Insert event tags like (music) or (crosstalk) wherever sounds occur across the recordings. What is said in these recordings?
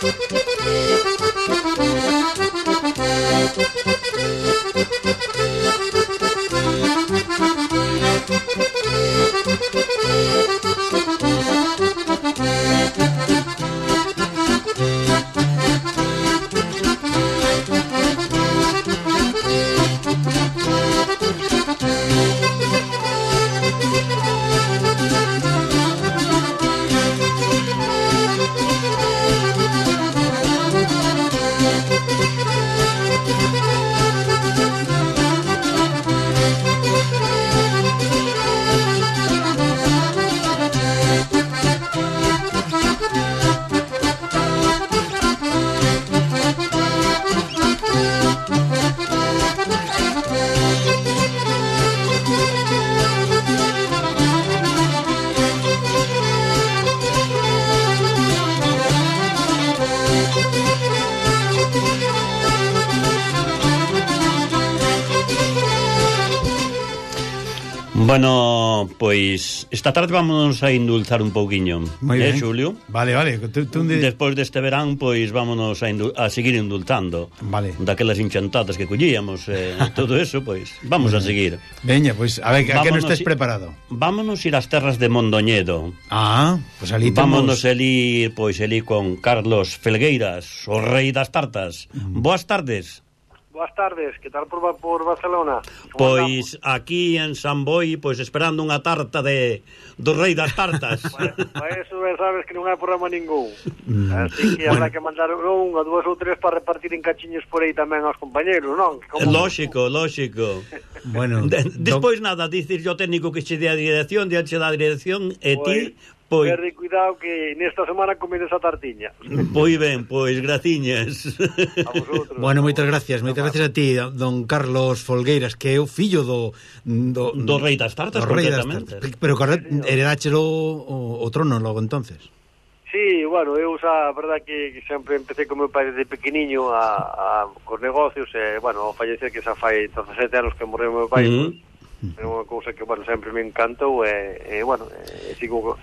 thank you Bueno, pois esta tarde vámonos a indulzar un pouquiño, eh, Xulio? Vale, vale. De... Despois deste verán, pois vámonos a, a seguir indultando. Vale. Daquelas enchantadas que collíamos, eh, (laughs) todo eso, pois vamos bueno. a seguir. Veña, pois a ver, a que non estés preparado? Vámonos ir ás terras de Mondoñedo. Ah, pois ali temos... Vámonos elí, pois elí con Carlos Felgueiras, o rei das tartas. Mm. Boas tardes. Boas tardes, que tal por, por Barcelona? Pois aquí en San Boi, pois esperando unha tarta de do rei das tartas. (laughs) Para pois, pois eso sabes que non hai programa ningún. Mm. Así que habrá que mandar unha, dúas ou tres para repartir en cachiños por aí tamén aos compañeros, non? Como... Eh, lógico, lógico. bueno, de, despois nada, dices yo técnico que che dé a dirección, de che da a dirección e pues... ti pois. Pois... Verde, cuidado que nesta semana comedes a tartiña. Pois ben, pois, graciñas. (laughs) A vosotros. Bueno, moitas gracias, moitas gracias a ti, don Carlos Folgueiras, que é o fillo do... Do, do rei das tartas, do rei das tartas. Pero correct, sí, heredáchelo o, o trono logo entonces. Sí, bueno, eu xa, a verdad que, que sempre empecé como meu pai desde pequeniño a, a, cos negocios, e, bueno, ao fallecer que xa fai 17 anos que morreu meu pai, mm pues, é unha cousa que, bueno, sempre me encantou, e, e bueno, e, sigo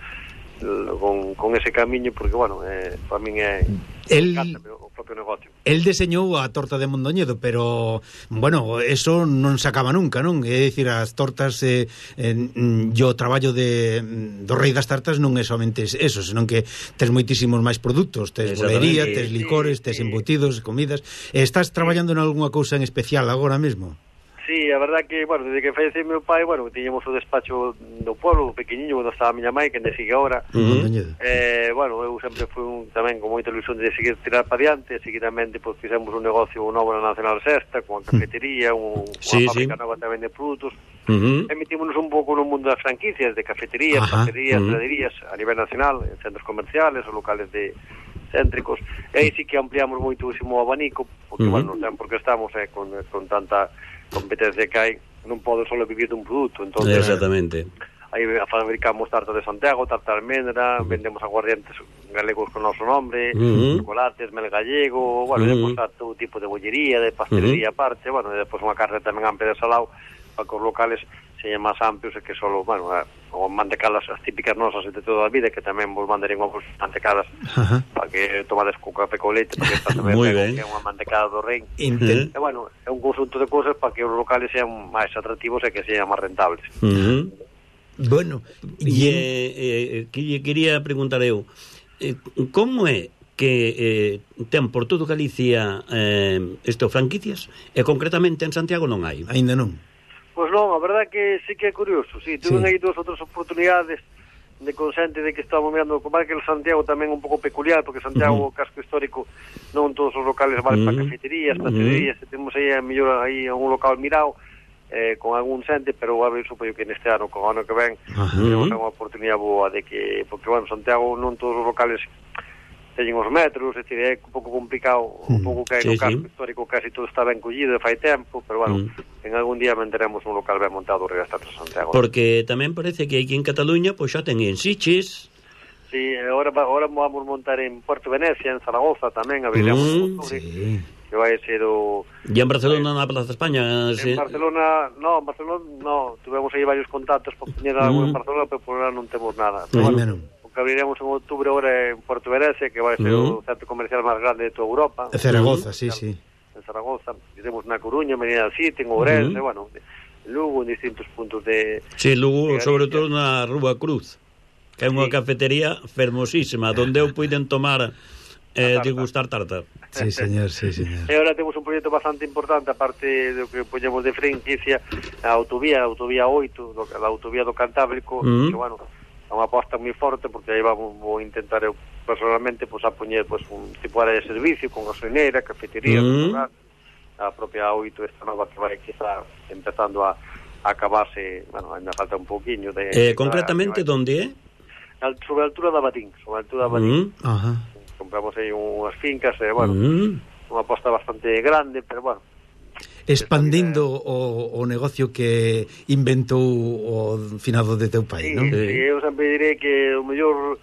con, con ese camiño porque, bueno, eh, para min é... El... O propio negocio. El deseñou a torta de Mondoñedo, pero, bueno, eso non se acaba nunca, non? É dicir, as tortas, eh, en, yo traballo de, do rei das tartas non é somente eso, senón que tes moitísimos máis produtos, tes bolería, tes licores, tes embutidos, comidas. Estás traballando en algunha cousa en especial agora mesmo? Sí, a verdad que, bueno, desde que falleceu meu pai, bueno, tiñemos o despacho do pueblo, pequeniño, onde estaba a miña mãe, que ande sigue ahora. Uh -huh. eh, bueno, eu sempre fui un, tamén con moita ilusión de seguir tirar para diante, seguidamente, pois, pues, fixemos un negocio novo na Nacional Sexta, con cafetería, un, sí, unha fábrica sí. nova tamén de produtos, Uh -huh. Emitímonos un pouco no mundo das franquicias, de cafeterías, Ajá, pastelerías, uh -huh. heladerías a nivel nacional, centros comerciales, ou locales de, céntricos, e aí sí que ampliamos moitísimo o abanico, porque, uh -huh. bueno, non porque estamos eh, con, eh, con tanta competencia que hai, non podo solo vivir dun produto, entón... Exactamente. Aí fabricamos tarta de Santiago, tarta de almendra, uh -huh. vendemos aguardientes galegos con noso nombre, uh -huh. chocolates, mel gallego, bueno, uh -huh. depois a todo tipo de bollería, de pastelería uh -huh. aparte, bueno, e depois unha carne tamén amplia de salao para que os locales señan máis amplios e que solo, bueno, o mantecalas as típicas nosas de toda a vida que tamén vos mandarín vos mantecadas Ajá. para que tomades co café co leite porque (laughs) está tamén que é unha mantecada do rei e bueno, é un conjunto de cousas para que os locales sean máis atractivos e que sean máis rentables uh -huh. Bueno, e eh, eh, que quería preguntar eu eh, como é que eh, ten por todo Galicia eh, isto franquicias e concretamente en Santiago non hai. Aínda non. Pois non, a verdade que sí que é curioso, sí, tuve Sí. aí dúas outras oportunidades de consente de que estamos mirando como que el Santiago tamén un pouco peculiar, porque Santiago, o casco histórico, non todos os locales valen para Ujú. cafeterías, Ujú. pastelerías, e temos aí a mellor aí un local mirado, eh, con algún xente, pero a ver, supoño que neste ano, con o ano que ven, Ajá. temos unha oportunidade boa de que, porque, bueno, Santiago non todos os locales teñen os metros, é dicir, é un pouco complicado, un hmm. pouco que hai sí, local sí. histórico casi todo está ben collido, fai tempo, pero bueno, mm. en algún día manteremos un local ben montado Rivas Teatro Santiago. Porque tamén parece que aquí en Cataluña pois pues, xa ten en Siches, Sí, ahora, ahora vamos montar en Puerto Venecia, en Zaragoza tamén, abriremos mm, sí que vai ser o... E en Barcelona eh, na Plaza España? Eh, en sí. Barcelona, no, en Barcelona no, tuvemos aí varios contactos para poñer algo mm. en hmm. Barcelona, pero por ahora non temos nada. Pero, bueno, que abriremos en outubro ahora en Porto Venece, que vai ser uh -huh. o centro comercial máis grande de toda Europa. En Zaragoza, sí, sí. En Zaragoza, iremos na Coruña, Medina City, en Ourense, uh -huh. bueno, Lugo, en distintos puntos de... Sí, Lugo, de sobre todo na Rúa Cruz, que é unha sí. cafetería fermosísima, donde eu puiden tomar eh, degustar tarta. Sí, señor, sí, señor. E agora temos un proxecto bastante importante, aparte do que poñemos de franquicia, a autovía, a autovía 8, do, a autovía do Cantábrico, mm que, bueno, é unha aposta moi forte, porque aí vamos vou intentar eu personalmente pues, a poñer pues, un tipo de área de servicio, con gasolineira, cafetería, Mm. restaurante, a propia 8, esta nova que vai quizá empezando a, a acabarse, bueno, ainda falta un pouquiño de... Eh, concretamente, donde é? Al- sobre a altura da Batín, sobre a altura da Batín. Mm, Ajá. Compramos aí unhas fincas, e, bueno, mm. unha aposta bastante grande, pero, bueno, expandindo o, o negocio que inventou o finado de teu pai, sí, non? Sí, eu sempre direi que o mellor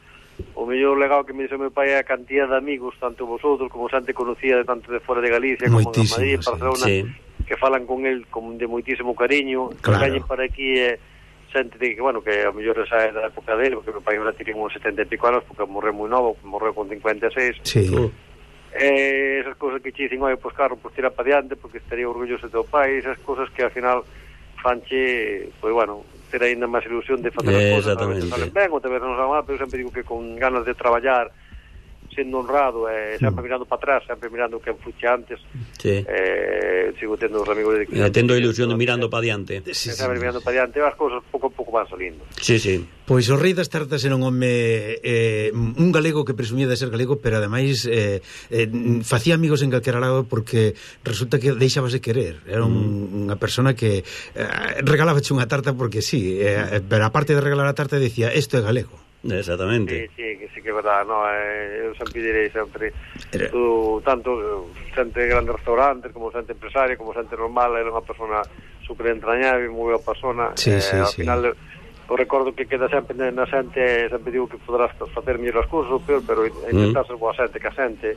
o mellor legado que me dixo meu pai é a cantidad de amigos, tanto vosotros como xante conocía tanto de fora de Galicia como de Madrid, sí, Barcelona, sí. que falan con el con de moitísimo cariño, claro. que para aquí é xente de que, bueno, que a mellor esa era da época dele, porque meu pai ora tiene uns 70 e pico anos, porque morreu moi novo, morreu con 56, sí. Uh eh, esas cousas que che dicen, oi, pois carro, pois tira para diante, porque estaría orgulloso do teu pai, esas cousas que al final fanche, pois bueno, ter aínda máis ilusión de facer as cousas, a veces salen ben, ou te non salen mal, pero sempre digo que con ganas de traballar, sendo honrado e eh, sempre mm. mirando para atrás, sempre mirando que fuche antes. Sí. Eh, sigo tendo os amigos de eh, tendo a ilusión de mirando para diante. Sí, sí, sempre sí. mirando para diante, as cousas pouco a pouco van salindo. Sí, sí. Pois o rei das tartas era un home eh, un galego que presumía de ser galego, pero ademais eh, eh, facía amigos en calquera lado porque resulta que deixábase querer. Era un, mm. unha persona que eh, regalábache unha tarta porque sí, eh, pero aparte de regalar a tarta dicía, isto é galego. Eh, exactamente. Sí, sí, que sí que é verdade, no, eh, eu sempre direi sempre Era... tú, tanto xente grande restaurantes como xente empresaria, como xente normal, era unha persona super entrañable, moi boa persona. Sí, eh, sí, ao sí. final o recordo que queda sempre na xente, sempre digo que poderás facer mellor as cousas ou peor, pero mm. intentar ser boa xente que a xente.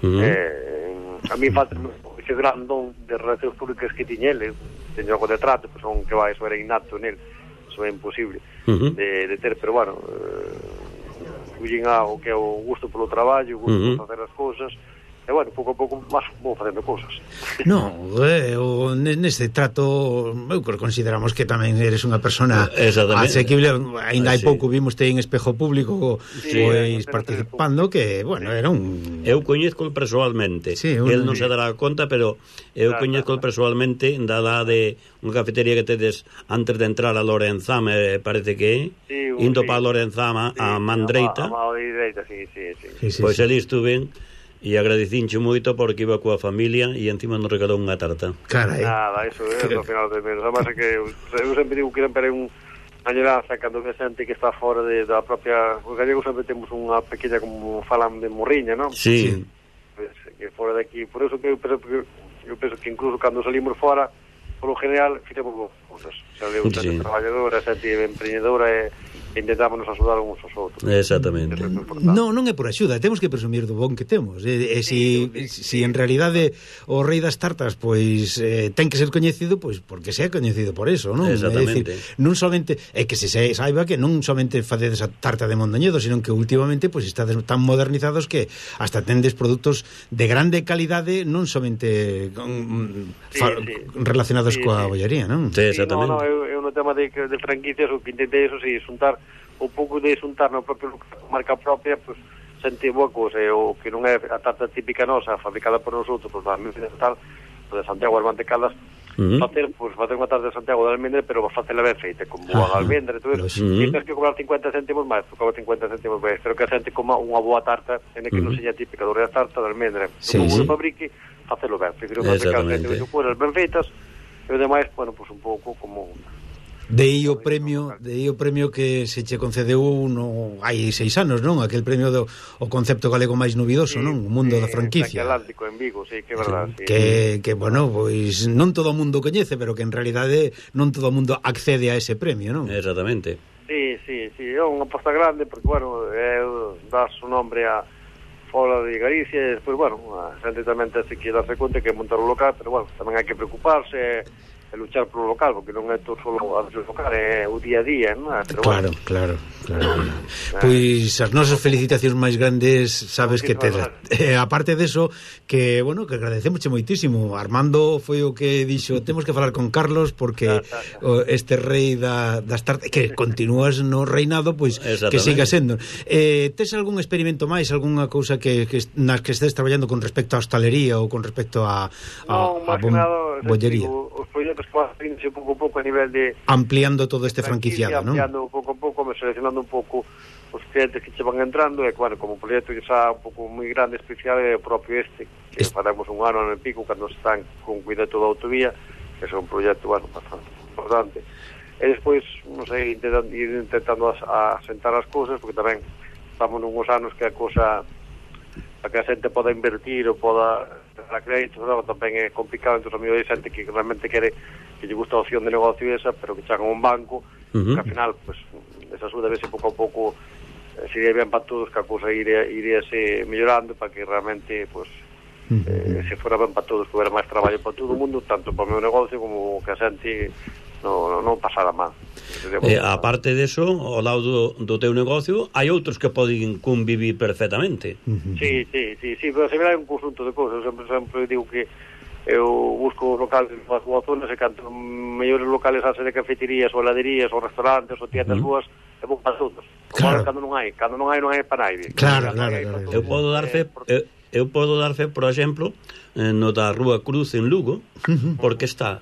Mm. Eh, a mí falta ese gran don de relacións públicas que tiñele, eh, teño algo de trato, pues, son que vai, eso era innato nel eso é imposible uh -huh. de, de ter, pero bueno, eh, cullen ao que é o gusto polo traballo, o gusto uh -huh. por facer as cousas, e bueno, pouco a pouco máis vou facendo cousas. Non, eh, o, neste trato eu creo consideramos que tamén eres unha persona asequible, ainda hai ah, sí. pouco vimos te en espejo público sí, pois sí, participando que, bueno, era un Eu coñezco personalmente. Sí, un... El non se dará conta, pero eu claro, coñezco claro. personalmente da de unha cafetería que tedes antes de entrar a Lorenzama, eh, parece que sí, un, indo sí. para Lorenzama sí, a Mandreita. A, a, Mandreita, sí, sí, sí. sí, sí pois pues sí. ali estuven E agradecinche moito porque iba coa familia e encima nos regalou unha tarta. Carai. Nada, eso é, eh, no (laughs) final de menos. Además, que eu sempre digo que sempre é un añoranza cando que xente que está fora de, da propia... Os gallegos sempre temos unha pequena, como falan, de morriña, non? Sí. Pues, que fora de aquí. Por eso que eu penso que, eu penso que incluso cando salimos fora, polo general, fitemos boas cousas. Xa leu sí. traballadora, xente emprendedora e... Eh, intentámonos axudar uns aos outros. Exactamente. Non, non é por axuda, temos que presumir do bon que temos. E, e si, si en realidade o rei das tartas pois eh, ten que ser coñecido, pois porque sea coñecido por eso, non? Exactamente. É dicir, non somente é que se saiba que non somente facedes a tarta de Mondoñedo, sino que últimamente pois estades tan modernizados que hasta tendes produtos de grande calidade, non somente con, sí, fa, sí. relacionados sí, coa sí. bollería, non? Sí, exactamente. Sí, no, no, eu, eu no tema de, de franquicias o que intentei eso, sí, xuntar o pouco de xuntar no propio marca propia, pues, sentir boa cousa, e o que non é a tarta típica nosa, fabricada por nosotros, pues, da mí, tal, de Santiago Albante Caldas, uh facer, pues, facer unha tarta de Santiago de Almendra, pero facela ben feita, con boa ah, almendra, todo eso, uh e tens que cobrar 50 céntimos máis, porque 50 céntimos máis, pero que a xente coma unha boa tarta, en que non -huh. non seña típica do real tarta de Almendra, sí, como sí. o fabrique, facelo ben, prefiro fabricar ben feitas, e o demais, bueno, pues, un pouco como De aí o premio, de aí o premio que se che concedeu no hai seis anos, non? Aquel premio do o concepto galego máis novidoso, non? O mundo da franquicia. Atlántico en Vigo, sí, que é verdade, sí. Que que bueno, pois non todo o mundo coñece, pero que en realidade non todo o mundo accede a ese premio, non? Exactamente. Sí, sí, sí, é unha aposta grande porque bueno, é dar o nome a fora de Galicia e despois, bueno, a xente tamén ten que darse conta que montar o local, pero bueno, tamén hai que preocuparse e luchar polo local, porque non é todo solo a local, é o día a día, non? Pero claro, bueno. claro, claro. Ah. pois as nosas felicitacións máis grandes, sabes que te eh, (laughs) aparte deso que, bueno, que agradecemos moitísimo. Armando foi o que dixo, temos que falar con Carlos porque ah, ah, claro, claro. este rei da, das tardes que continúas no reinado, pois pues, que siga sendo. Eh, tes algún experimento máis, algunha cousa que, que nas que estés traballando con respecto á hostalería ou con respecto a a, no, a, a bon, bollería? Digo, que estamos pouco a pouco a nivel de... Ampliando todo este franquiciado, non? Ampliando pouco a pouco, seleccionando un pouco os clientes que che van entrando e, claro, como proxecto que xa un pouco moi grande, especial, é o propio este, que es... faremos un ano, ano pico, cando están con cuidado da autovía, que é un proxecto, bueno, bastante importante. E despois, non sei, intentando, intentando as, asentar as cousas, porque tamén estamos nunhos anos que a cousa para que a xente poda invertir ou poda para crear instalador tamén é complicado, entón, amigo, hai xente que realmente quere que lle gusta a opción de negocio esa, pero que chagan un banco, uh -huh. que al final, pues, esa súa debe ser pouco a pouco eh, sería ben para todos que a cousa iría, iríase mellorando para que realmente pues, eh, se fora ben para todos que houbera máis traballo para todo o mundo tanto para o meu negocio como que a xente non, non pasara mal. Eh, a parte deso, ao lado do, do teu negocio, hai outros que poden convivir perfectamente. Sí, sí, sí, sí pero se hai un conjunto de cousas. Sempre, sempre digo que eu busco locales nas boas zonas e canto mellores locales hace de cafeterías ou heladerías ou restaurantes ou tiendas uh -huh. boas é bom para todos. Claro. Cando non hai, cando non hai non hai para nadie. Claro, claro. claro, claro. Eu podo dar fe, eu, eu podo dar fe, por exemplo, eh, no da Rúa Cruz en Lugo, porque está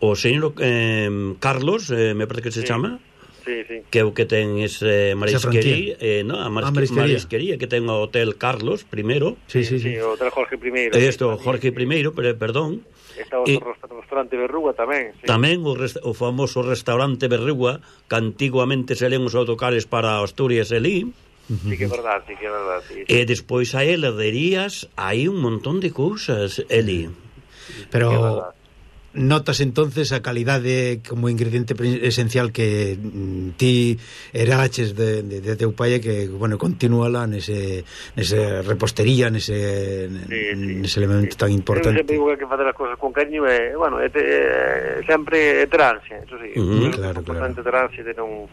o señor eh, Carlos, eh, me parece que se sí. chama, sí, sí. que é o que ten ese marisquería, eh, no, a, ah, marisque, a marisquería. marisquería que ten o Hotel Carlos primero. Sí, sí, sí. sí o Hotel Jorge I. Isto, eh, sí, Jorge I, pero, perdón. Está o eh, e, restaurante Berruga tamén. Sí. Tamén o, rest, o famoso restaurante Berruga, que antiguamente se len os autocares para Asturias e Lí. Sí que é verdad, sí que é verdad. Sí, sí. E despois hai heladerías, hai un montón de cousas, Eli. Pero... Sí notas entonces a calidade como ingrediente esencial que mm, ti eraches de, de, de teu pai que, bueno, continúala nese, nese repostería, nese, sí, nese sí, elemento sí. tan importante. Eu sempre digo que facer as cousas con cariño é, bueno, é, é, sempre é terancia, eso sí. Uh -huh, claro, claro. terancia de non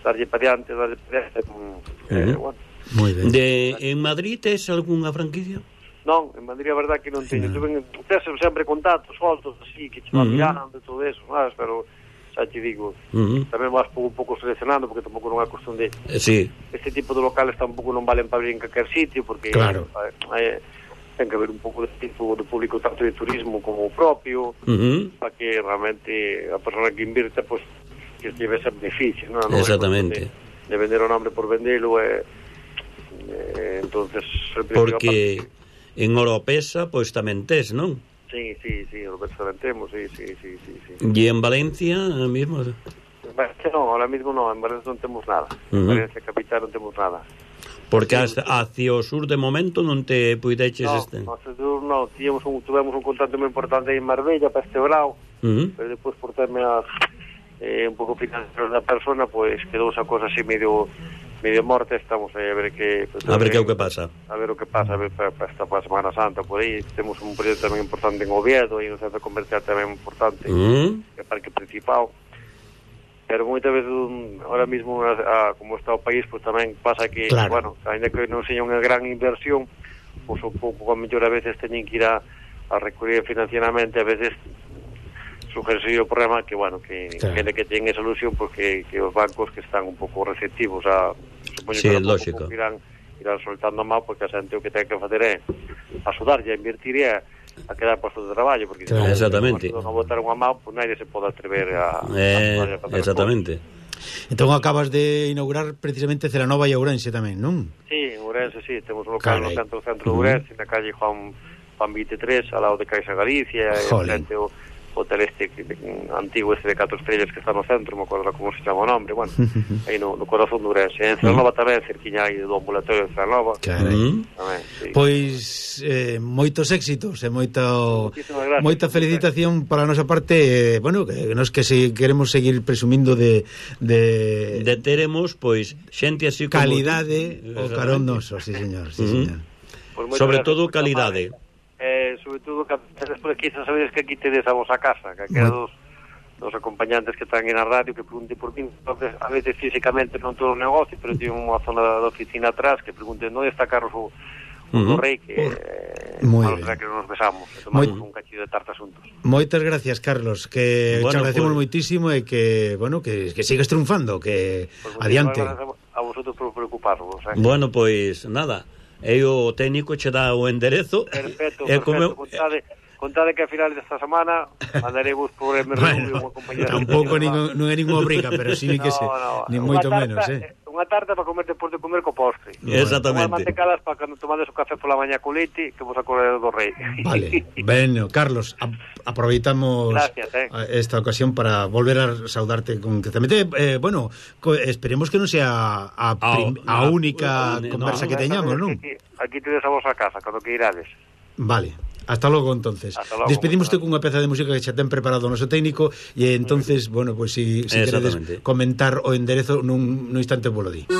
darlle para diante, darlle pa diante, uh -huh. eh, bueno. Muy ben. De, en Madrid tes algunha franquicia? Non, en Madrid a verdad que non teño. Sí. en proceso sempre contactos, fotos, así, que che van uh -huh. mirando todo eso, sabes, pero xa te digo, uh -huh. tamén vas un pouco seleccionando, porque tampouco non é cuestión de... Eh, sí. Este tipo de locales tampouco non valen para abrir en calquer sitio, porque... Claro. Eh, eh, ten que haber un pouco de tipo de público tanto de turismo como propio, uh -huh. para que realmente a persona que invirta, pues, que lleve ese beneficio, ¿no? no Exactamente. De, de vender o nombre por venderlo, eh, eh, entonces... Porque... Parte, en Oropesa pois tamén tes, non? Sí, sí, sí, Oropesa tamén temos, sí, sí, sí, sí, sí. E en Valencia mesmo? Ben, Valencia non, ahora mismo non, en Valencia non temos nada. Uh -huh. Valencia capital non temos nada. Porque sí, hacia o sur de momento non te puideches no, este... No, hacia o sur non, tivemos un, tuvemos un contacto moi importante en Marbella para este brao, uh -huh. pero depois por temas eh, un pouco financieros da persona, pois pues, quedou esa cosa así medio medio morte estamos aí a ver que pues, a ver eh, que é o que pasa a ver o que pasa a ver, para, para esta para Semana Santa por aí temos un proyecto tamén importante en Oviedo e un centro comercial tamén importante mm. que é Parque Principal pero moitas veces un, ahora mismo a, a, como está o país pues tamén pasa que claro. bueno ainda que non seña unha gran inversión pois pues, un pouco a mellor a veces teñen que ir a, a recurrir financieramente a veces surge o problema que, bueno, que claro. gente que ten esa ilusión, pois, porque que, os bancos que están un pouco receptivos a... Supoño sí, que lógico. Irán, irán soltando má, porque a xente o que ten que facer é axudarlle a invertir e a, a quedar postos de traballo, porque claro, se exactamente. non a votar unha má, pois pues, se pode atrever a... Eh, a, exactamente. Entón acabas de inaugurar precisamente Celanova e Ourense tamén, non? Sí, Ourense, sí, temos un local Carai. no centro, centro de Ourense, uh -huh. na calle Juan, Juan 23, ao lado de Caixa Galicia, e frente o, hotel este que, antigo este de catro estrellas que está no centro, me acordo como se chama o nome, bueno, (laughs) aí no, no corazón do Urense, en Cerrova tamén, cerquiña aí do ambulatorio de Cerrova. Mm. Tamén, sí. Pois eh, moitos éxitos e moito moita felicitación gracias. para a nosa parte, eh, bueno, que nos que se, queremos seguir presumindo de de, de teremos pois xente así como calidade o carón noso, sí señor, sí, señor. Pues Sobre todo calidade. Madre. Eh, sobre todo que despois aquí xa sabedes que aquí tedes a vosa casa que aquí dos, dos acompañantes que están en a radio que pregunten por mí. Entonces a veces físicamente non todo o negocio pero tiene unha zona da oficina atrás que pregunten onde está Carlos o, o uh -huh. rei que eh, bueno, que nos besamos e tomamos Muy... un cachillo de tarta asuntos Moitas gracias Carlos que bueno, te agradecemos pues... moitísimo e que bueno que, que sigas triunfando que pues adiante a vosotros por preocuparvos eh? Bueno, pois pues, nada e o técnico che dá o enderezo perfecto, e come perfecto, contade, contade que a final desta semana mandarei vos por MRV bueno, unha compañía tampouco non, non é ninguna briga pero sí que no, se, no, nin moito tarta, menos eh. Unha tarta para comer despois de comer co postre. Exactamente. Unha mantecadas para cando tomades o café pola mañá co leite, que vos acordades do rei. Vale. bueno, Carlos, a, aproveitamos Gracias, eh. esta ocasión para volver a saudarte con que eh, bueno, co, esperemos que non sea a, prim, a, a única no, conversa no, que teñamos, non? Aquí, aquí tedes a vosa casa, cando que irades. Vale. Hasta logo, entonces. Hasta logo, Despedimos bueno. cunha peza de música que xa ten preparado o noso técnico e entonces, bueno, pois pues, si, si queredes comentar o enderezo nun, nun instante vos di.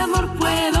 amor puedo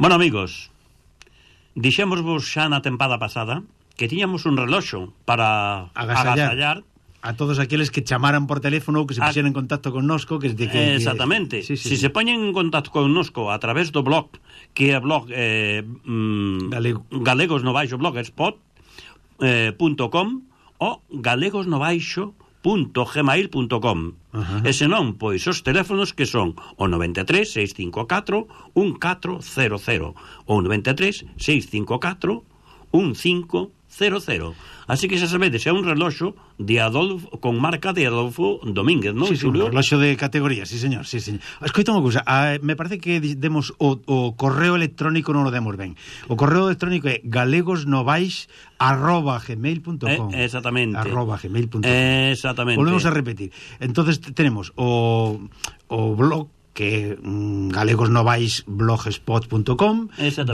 Bueno, amigos, dixémosvos xa na tempada pasada que tiñamos un reloxo para agasallar, agasallar a todos aqueles que chamaran por teléfono ou que se pusieran a... en contacto con nosco que, que, que... Exactamente, sí, sí, se sí. se poñen en contacto con nosco a través do blog que é blog eh, mm, Galego. galegos no baixo eh, .com, o galegos no baixo gmail.com uh. E senón, pois, os teléfonos que son o 93-654-1400 ou 93-654-1500 00. Así que xa sabedes, é un reloxo de Adolfo con marca de Adolfo Domínguez, non, sí, Sí, un reloxo de categoría, sí, señor, sí, señor. Escoita unha cousa, ah, me parece que demos o, o correo electrónico non o demos ben. O correo electrónico é galegosnovais arroba gmail.com eh, Exactamente. Arroba gmail.com eh, Exactamente. Volvemos a repetir. Entonces tenemos o, o blog que mm, galegosnovaisblogspot.com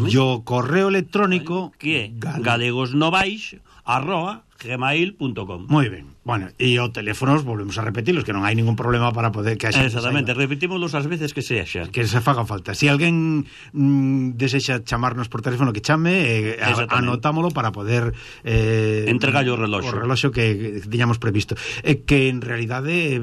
e o correo electrónico que é galegosnovais arroba gmail.com Moi ben, bueno, e o teléfonos volvemos a repetirlos que non hai ningún problema para poder que haxa Exactamente, repetímoslos as veces que sea Que se faga falta, se si alguén mm, desexa chamarnos por teléfono que chame, eh, anotámolo para poder eh, entregallo o reloxo. O reloxo que tiñamos previsto. Eh, Que en realidade, eh,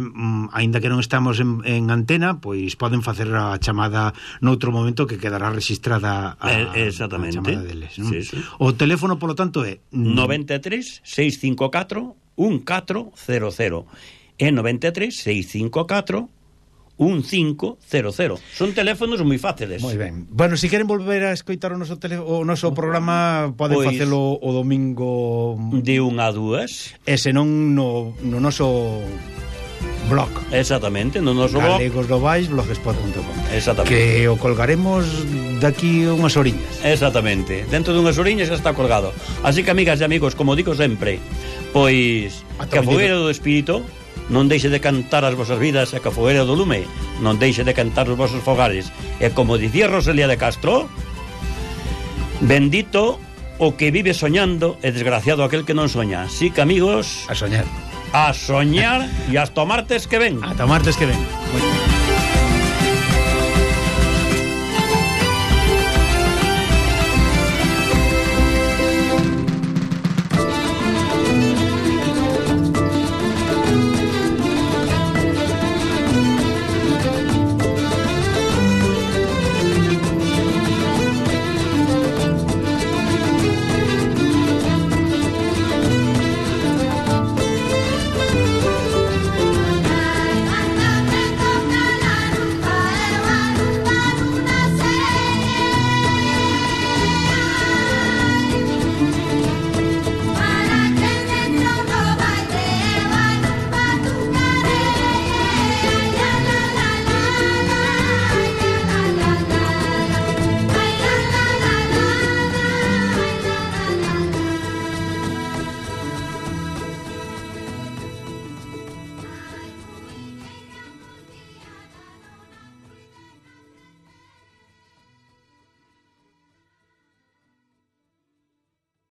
aínda que non estamos en, en antena, pois poden facer a chamada noutro momento que quedará registrada a, eh, Exactamente. a chamada deles, non? Sí, sí. O teléfono, polo tanto, é 93 6 654 1400 e 93 654 1500. Son teléfonos moi fáciles. Moi ben. Bueno, se si queren volver a escoitar o noso tele, o noso mm. programa poden pois, facelo o domingo de unha a dúas. E senón no no noso blog. Exactamente, no noso blog. galegosnovais.blogspot.com Exactamente. Que o colgaremos daqui unhas oriñas. Exactamente, dentro dunhas oriñas xa está colgado. Así que, amigas e amigos, como digo sempre, pois Ata que a fogueira do espírito non deixe de cantar as vosas vidas e que a fogueira do lume non deixe de cantar os vosos fogares. E como dicía Roselia de Castro, bendito o que vive soñando e desgraciado aquel que non soña. Así que, amigos... A soñar. A soñar e hasta martes que ven. ata martes que ven.